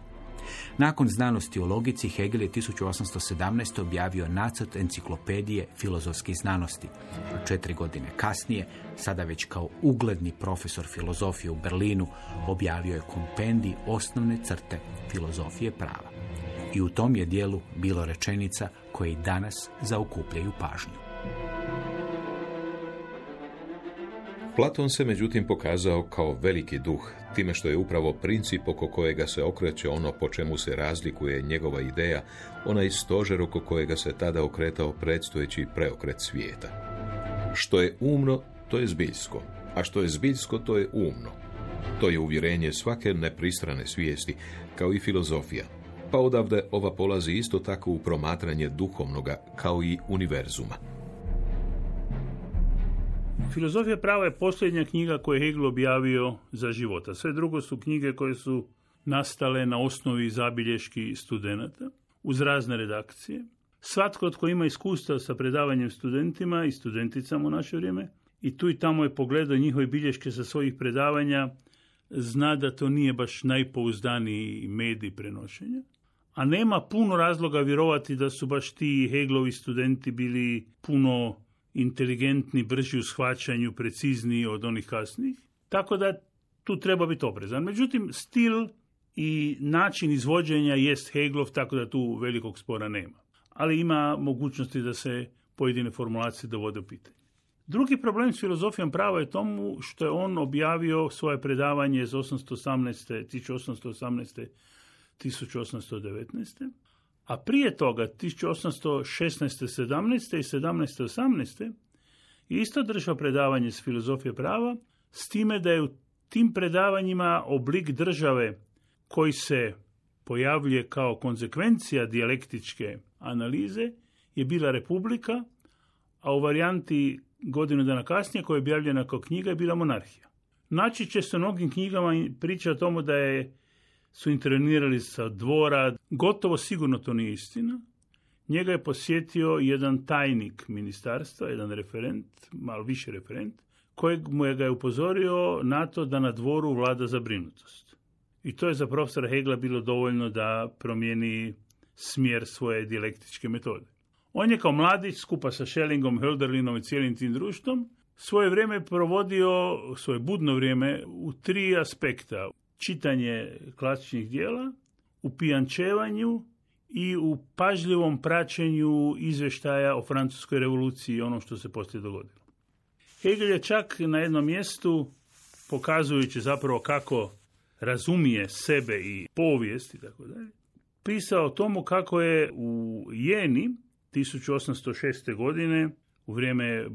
Nakon znanosti o logici, Hegel je 1817. objavio nacrt enciklopedije filozofskih znanosti. Četiri godine kasnije, sada već kao ugledni profesor filozofije u Berlinu, objavio je kompendij osnovne crte filozofije prava. I u tom je dijelu bilo rečenica koje i danas zaokupljaju pažnju. Platon se međutim pokazao kao veliki duh, time što je upravo princip oko kojega se okreće ono po čemu se razlikuje njegova ideja, onaj stožer oko kojega se tada okretao predstojeći preokret svijeta. Što je umno, to je zbiljsko, a što je zbiljsko, to je umno. To je uvjerenje svake nepristrane svijesti, kao i filozofija. Pa odavde ova polazi isto tako u promatranje duhovnoga, kao i univerzuma. Filozofija prava je posljednja knjiga koju je Hegel objavio za života. Sve drugo su knjige koje su nastale na osnovi zabilješki studenata uz razne redakcije. Svatko tko ima iskustva sa predavanjem studentima i studenticama u naše vrijeme i tu i tamo je pogledao njihove bilješke sa svojih predavanja, zna da to nije baš najpouzdaniji medij prenošenja. A nema puno razloga vjerovati da su baš ti Heglovi studenti bili puno inteligentni, brži u shvaćanju, precizniji od onih kasnijih. Tako da tu treba biti oprezan. Međutim, stil i način izvođenja jest Heglov, tako da tu velikog spora nema. Ali ima mogućnosti da se pojedine formulacije dovode u pitanje. Drugi problem s filozofijom prava je tomu što je on objavio svoje predavanje iz 818. 1818. 1819. A prije toga, 1816. 17. i 17. 18. je isto držao predavanje s filozofije prava, s time da je u tim predavanjima oblik države koji se pojavljuje kao konsekvencija dijalektičke analize je bila republika, a u varijanti godinu dana kasnije koja je objavljena kao knjiga je bila monarhija. Naći će se u mnogim knjigama priča o tomu da je, su intervenirali sa dvora. Gotovo sigurno to nije istina. Njega je posjetio jedan tajnik ministarstva, jedan referent, malo više referent, kojeg mu je ga je upozorio na to da na dvoru vlada zabrinutost. I to je za profesora Hegla bilo dovoljno da promijeni smjer svoje dijalektičke metode. On je kao mladić skupa sa Schellingom, Hölderlinom i cijelim tim društvom svoje vrijeme provodio, svoje budno vrijeme, u tri aspekta. Čitanje klasičnih dijela, u pijančevanju i u pažljivom praćenju izvještaja o francuskoj revoluciji i ono što se poslije dogodilo. Hegel je čak na jednom mjestu, pokazujući zapravo kako razumije sebe i povijest i tako dalje, pisao o tomu kako je u Jeni 1806. godine u vrijeme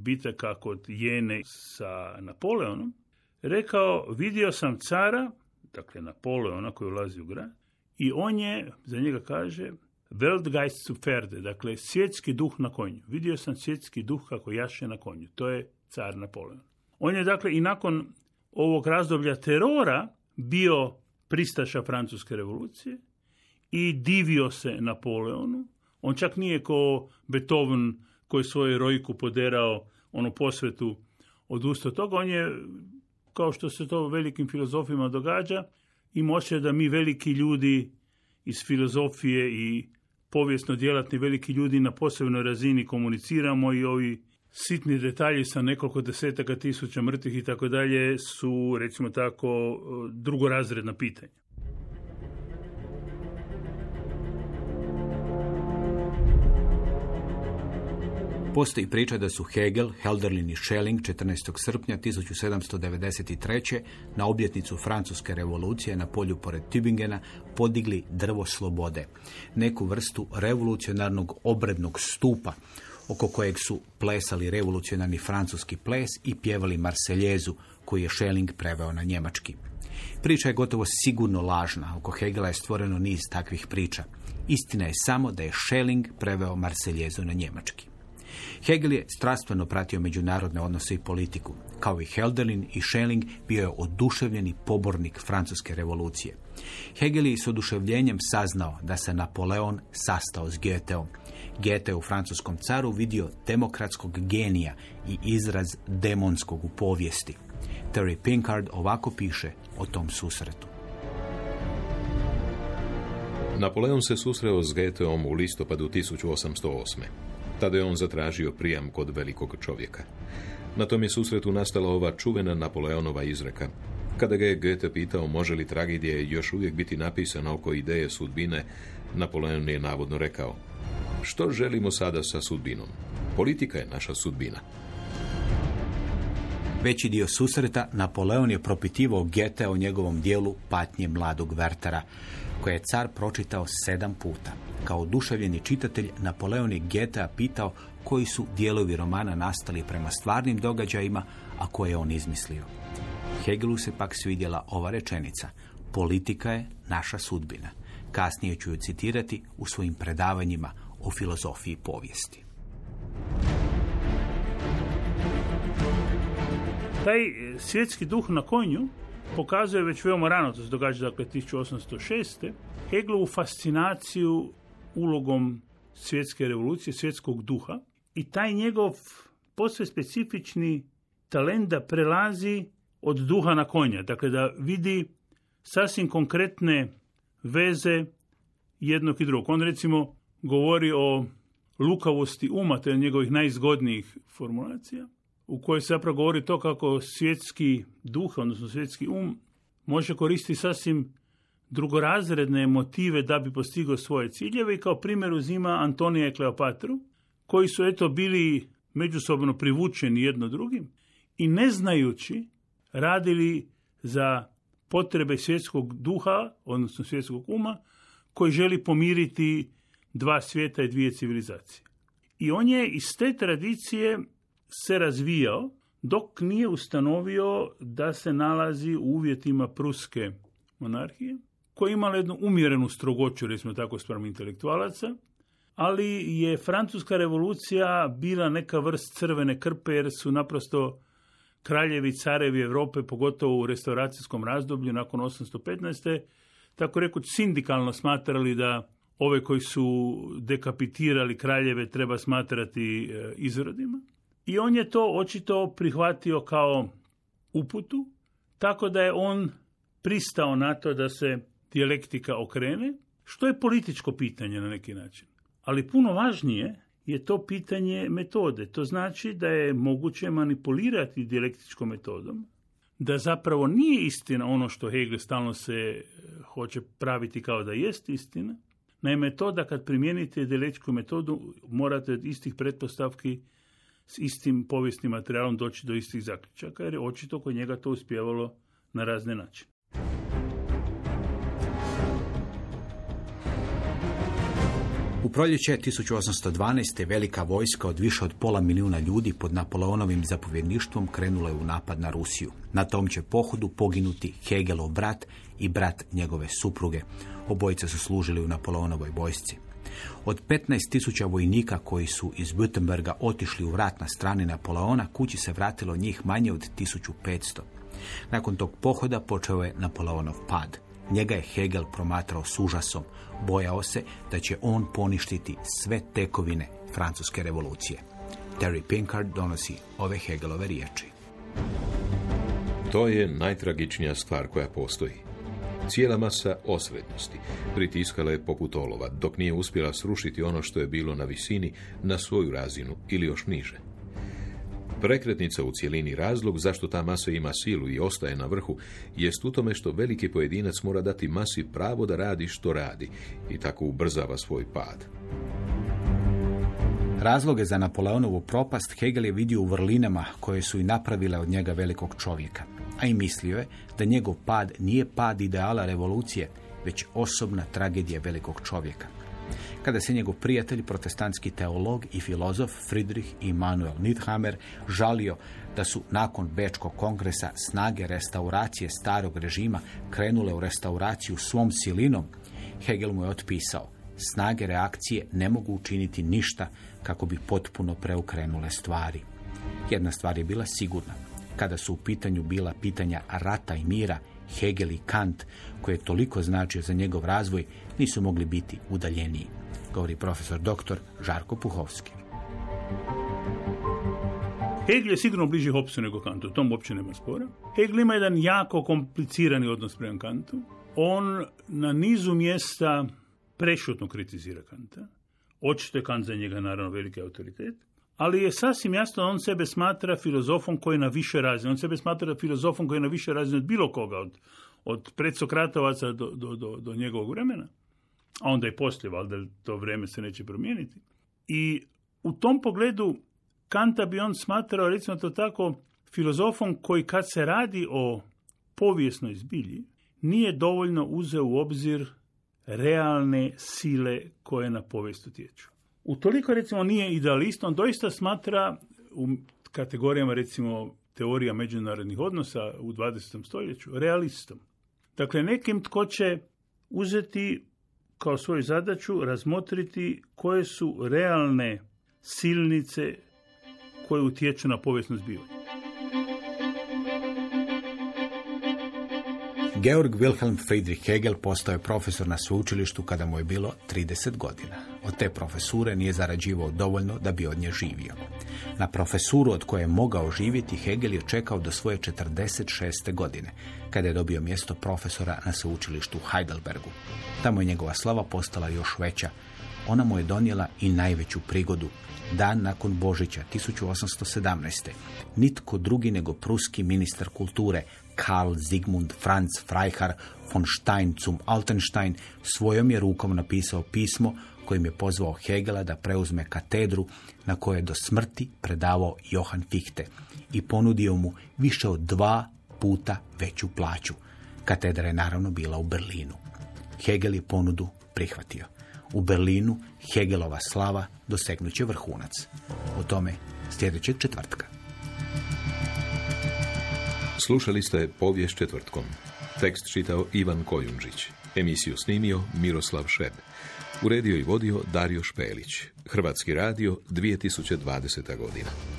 bitaka kod Jene sa Napoleonom, rekao, vidio sam cara, dakle Napoleona koji ulazi u grad, i on je, za njega kaže, Weltgeist zu Pferde, dakle svjetski duh na konju. Vidio sam svjetski duh kako jaše na konju. To je car Napoleon. On je dakle i nakon ovog razdoblja terora bio pristaša francuske revolucije i divio se Napoleonu. On čak nije ko Beethoven koji svoju rojku poderao onu posvetu od usta toga. On je, kao što se to velikim filozofima događa, imao osjećaj da mi veliki ljudi iz filozofije i povijesno djelatni veliki ljudi na posebnoj razini komuniciramo i ovi sitni detalji sa nekoliko desetaka tisuća mrtvih i tako dalje su, recimo tako, drugorazredna pitanja. Postoji priča da su Hegel, Helderlin i Schelling 14. srpnja 1793. na obljetnicu Francuske revolucije na polju pored Tübingena podigli drvo slobode, neku vrstu revolucionarnog obrednog stupa, oko kojeg su plesali revolucionarni francuski ples i pjevali Marseljezu, koju je Schelling preveo na njemački. Priča je gotovo sigurno lažna, oko Hegela je stvoreno niz takvih priča. Istina je samo da je Schelling preveo Marseljezu na njemački. Hegel je strastveno pratio međunarodne odnose i politiku. Kao i Helderlin i Schelling bio je oduševljeni pobornik francuske revolucije. Hegel je s oduševljenjem saznao da se Napoleon sastao s Goetheom. Goethe u francuskom caru vidio demokratskog genija i izraz demonskog u povijesti. Terry Pinkard ovako piše o tom susretu. Napoleon se susreo s Goetheom u listopadu 1808. Tada je on zatražio prijam kod velikog čovjeka. Na tom je susretu nastala ova čuvena Napoleonova izreka. Kada ga je Goethe pitao može li tragedije još uvijek biti napisana oko ideje sudbine, Napoleon je navodno rekao što želimo sada sa sudbinom? Politika je naša sudbina. Veći dio susreta Napoleon je propitivao Gete o njegovom dijelu Patnje mladog Vertera, koje je car pročitao sedam puta. Kao oduševljeni čitatelj, Napoleon je Getea pitao koji su dijelovi romana nastali prema stvarnim događajima, a koje je on izmislio. Hegelu se pak svidjela ova rečenica. Politika je naša sudbina. Kasnije ću ju citirati u svojim predavanjima o filozofiji povijesti. Taj svjetski duh na konju pokazuje već veoma rano, to se događa dakle 1806. Heglovu fascinaciju ulogom svjetske revolucije, svjetskog duha i taj njegov posve specifični talent da prelazi od duha na konja, dakle da vidi sasvim konkretne veze jednog i drugog. On recimo govori o lukavosti uma, to je njegovih najzgodnijih formulacija, u kojoj se zapravo govori to kako svjetski duh, odnosno svjetski um, može koristiti sasvim drugorazredne motive da bi postigao svoje ciljeve i kao primjer uzima Antonija i Kleopatru, koji su eto bili međusobno privučeni jedno drugim i ne znajući radili za potrebe svjetskog duha, odnosno svjetskog uma, koji želi pomiriti dva svijeta i dvije civilizacije. I on je iz te tradicije se razvijao dok nije ustanovio da se nalazi u uvjetima pruske monarhije, koja je imala jednu umjerenu strogoću, recimo tako, sprem intelektualaca, ali je francuska revolucija bila neka vrst crvene krpe jer su naprosto kraljevi, carevi Europe, pogotovo u restauracijskom razdoblju nakon 815. tako rekuć sindikalno smatrali da ove koji su dekapitirali kraljeve treba smatrati e, izrodima. I on je to očito prihvatio kao uputu, tako da je on pristao na to da se dijalektika okrene, što je političko pitanje na neki način. Ali puno važnije je to pitanje metode. To znači da je moguće manipulirati dijalektičkom metodom, da zapravo nije istina ono što Hegel stalno se e, hoće praviti kao da jest istina. Naime, to da kad primijenite dijalektičku metodu morate od istih pretpostavki s istim povijesnim materijalom doći do istih zaključaka, jer je očito kod njega to uspjevalo na razne načine. U proljeće 1812. velika vojska od više od pola milijuna ljudi pod Napoleonovim zapovjedništvom krenula je u napad na Rusiju. Na tom će pohodu poginuti Hegelov brat i brat njegove supruge. Obojice su služili u Napoleonovoj vojsci. Od 15.000 vojnika koji su iz Württemberga otišli u rat na strani Napoleona, kući se vratilo njih manje od 1500. Nakon tog pohoda počeo je Napoleonov pad. Njega je Hegel promatrao s užasom. Bojao se da će on poništiti sve tekovine francuske revolucije. Terry Pinkard donosi ove Hegelove riječi. To je najtragičnija stvar koja postoji. Cijela masa osrednosti pritiskala je poput olova, dok nije uspjela srušiti ono što je bilo na visini na svoju razinu ili još niže. Prekretnica u cijelini razlog zašto ta masa ima silu i ostaje na vrhu jest u tome što veliki pojedinac mora dati masi pravo da radi što radi i tako ubrzava svoj pad. Razloge za Napoleonovu propast Hegel je vidio u vrlinama koje su i napravile od njega velikog čovjeka, a i mislio je da njegov pad nije pad ideala revolucije, već osobna tragedija velikog čovjeka. Kada se njegov prijatelj, protestantski teolog i filozof Friedrich Immanuel Nidhammer žalio da su nakon Bečkog kongresa snage restauracije starog režima krenule u restauraciju svom silinom, Hegel mu je otpisao snage reakcije ne mogu učiniti ništa kako bi potpuno preukrenule stvari. Jedna stvar je bila sigurna. Kada su u pitanju bila pitanja rata i mira, Hegel i Kant, koji je toliko značio za njegov razvoj, nisu mogli biti udaljeniji, govori profesor dr. Žarko Puhovski. Hegel je sigurno bliži Hobbesu nego Kantu, tom uopće nema spora. Hegel ima jedan jako komplicirani odnos prema Kantu. On na nizu mjesta prešutno kritizira Kanta. Očito je Kant za njega naravno veliki autoritet. Ali je sasvim jasno da on sebe smatra filozofom koji je na više razine. On sebe smatra filozofom koji je na više razine od bilo koga, od, od predsokratovaca do, do, do, do njegovog vremena. A onda i poslije, valjda to vrijeme se neće promijeniti. I u tom pogledu Kanta bi on smatrao, recimo to tako, filozofom koji kad se radi o povijesnoj zbilji, nije dovoljno uzeo u obzir realne sile koje na povijest utječu. Utoliko recimo nije idealist, on doista smatra u kategorijama recimo teorija međunarodnih odnosa u 20. stoljeću realistom. Dakle, nekim tko će uzeti kao svoju zadaću razmotriti koje su realne silnice koje utječu na povijesno zbivanje. Georg Wilhelm Friedrich Hegel postao je profesor na sveučilištu kada mu je bilo 30 godina. Od te profesure nije zarađivao dovoljno da bi od nje živio. Na profesuru od koje je mogao živjeti Hegel je čekao do svoje 46. godine, kada je dobio mjesto profesora na sveučilištu u Heidelbergu. Tamo je njegova slava postala još veća. Ona mu je donijela i najveću prigodu. Dan nakon Božića 1817. Nitko drugi nego pruski ministar kulture Karl Zigmund Franz Freiherr von Stein zum Altenstein svojom je rukom napisao pismo kojim je pozvao Hegela da preuzme katedru na kojoj je do smrti predavao Johann Fichte i ponudio mu više od dva puta veću plaću. Katedra je naravno bila u Berlinu. Hegel je ponudu prihvatio. U Berlinu Hegelova slava dosegnuće vrhunac. O tome sljedećeg četvrtka. Slušali ste povijest četvrtkom. Tekst čitao Ivan Kojundžić. Emisiju snimio Miroslav Šeb. Uredio i vodio Dario Špelić. Hrvatski radio 2020. godina.